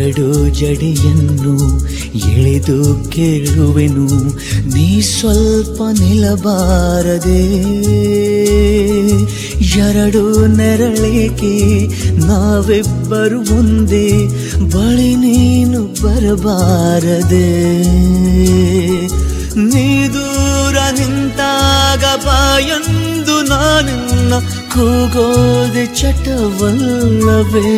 ಎರಡು ಜಡಿಯನ್ನು ಎಳೆದು ಕೇಳುವೆನು, ನೀ ಸ್ವಲ್ಪ ನಿಲ್ಲಬಾರದೆ. ಎರಡು ನೆರಳೇಕೆ ನಾವಿಬ್ಬರು ಒಂದೇ, ಬಳಿ ನೀನು ಬರಬಾರದೆ. ನೀ ದೂರ ನಿಂತಾಗ ಬಾಯಂದು ನಾನಿನ್ನ ಕೂಗೋದೆ ಚಟವಲ್ಲವೇ.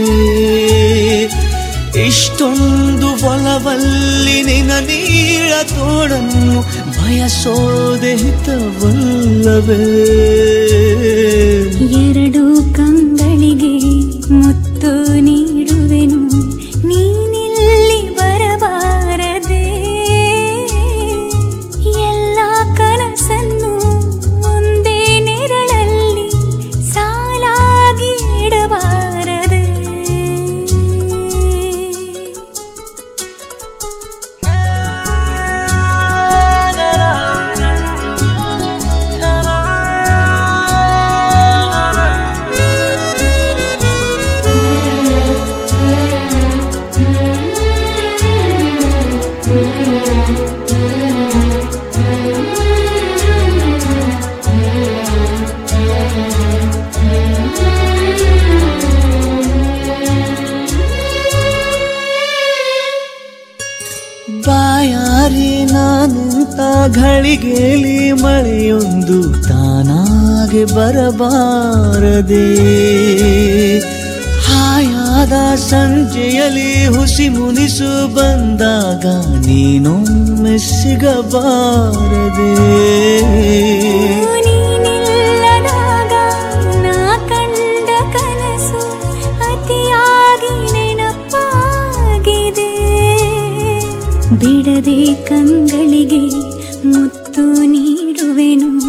ಇಷ್ಟೊಂದು ಒಲವಲ್ಲಿ ನಿನ ನೀಳ ತೋಡನ್ನು ಬಯಸೋದೆ ಹಿತವಲ್ಲವೇ? ಬಾಯಾರಿ ನಾನಿಂತ ಘಳಿಗೆಲಿ ಮಳೆಯೊಂದು ತಾನಾಗೆ ಬರಬಾರದೆ. ಹಾಯಾದ ಸಂಜೆಯಲ್ಲಿ ಹುಸಿ ಮುನಿಸು ಬಂದಾಗ ನೀನೊಮ್ಮೆ ಸಿಗಬಾರದೆ. ಬಿಡದೆ ಕಂಗಳಿಗೆ ಮುತ್ತು ನೀಡುವೆನು.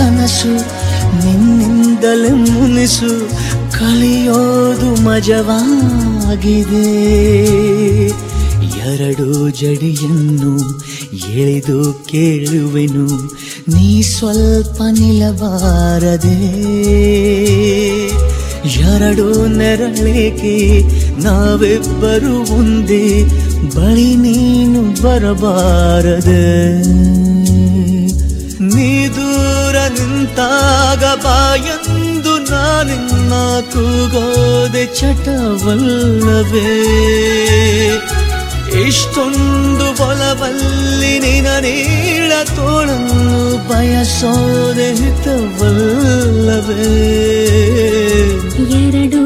ಕನಸು, ನಿನ್ನಿಂದಲೇ ಮುನಿಸು, ಕಲಿಯೋದು ಮಜವಾಗಿದೆ. ಎರಡು ಜಡಿಯನ್ನು ಎಳೆದು ಕೇಳುವೆನು, ನೀ ಸ್ವಲ್ಪ ನಿಲ್ಲಬಾರದೆ ಎರಡು ನೆರಳೇಕೆ ನಾವಿಬ್ಬರು ಒಂದೇ, ಬಳಿ ನೀನು ಬರಬಾರದೆ. ನಿಂತಾಗ ಬಾಯಂದು ನಾನಿನ್ನ ಕೂಗೋದೆ ಚಟವಲ್ಲವೇ? ಇಷ್ಟೊಂದು ಬಲವಲ್ಲಿ ನಿನ ನೀಳ ತೋಳನ್ನು ಬಯಸೋದೆ ಹಿತವಲ್ಲವೇ? ಎರಡು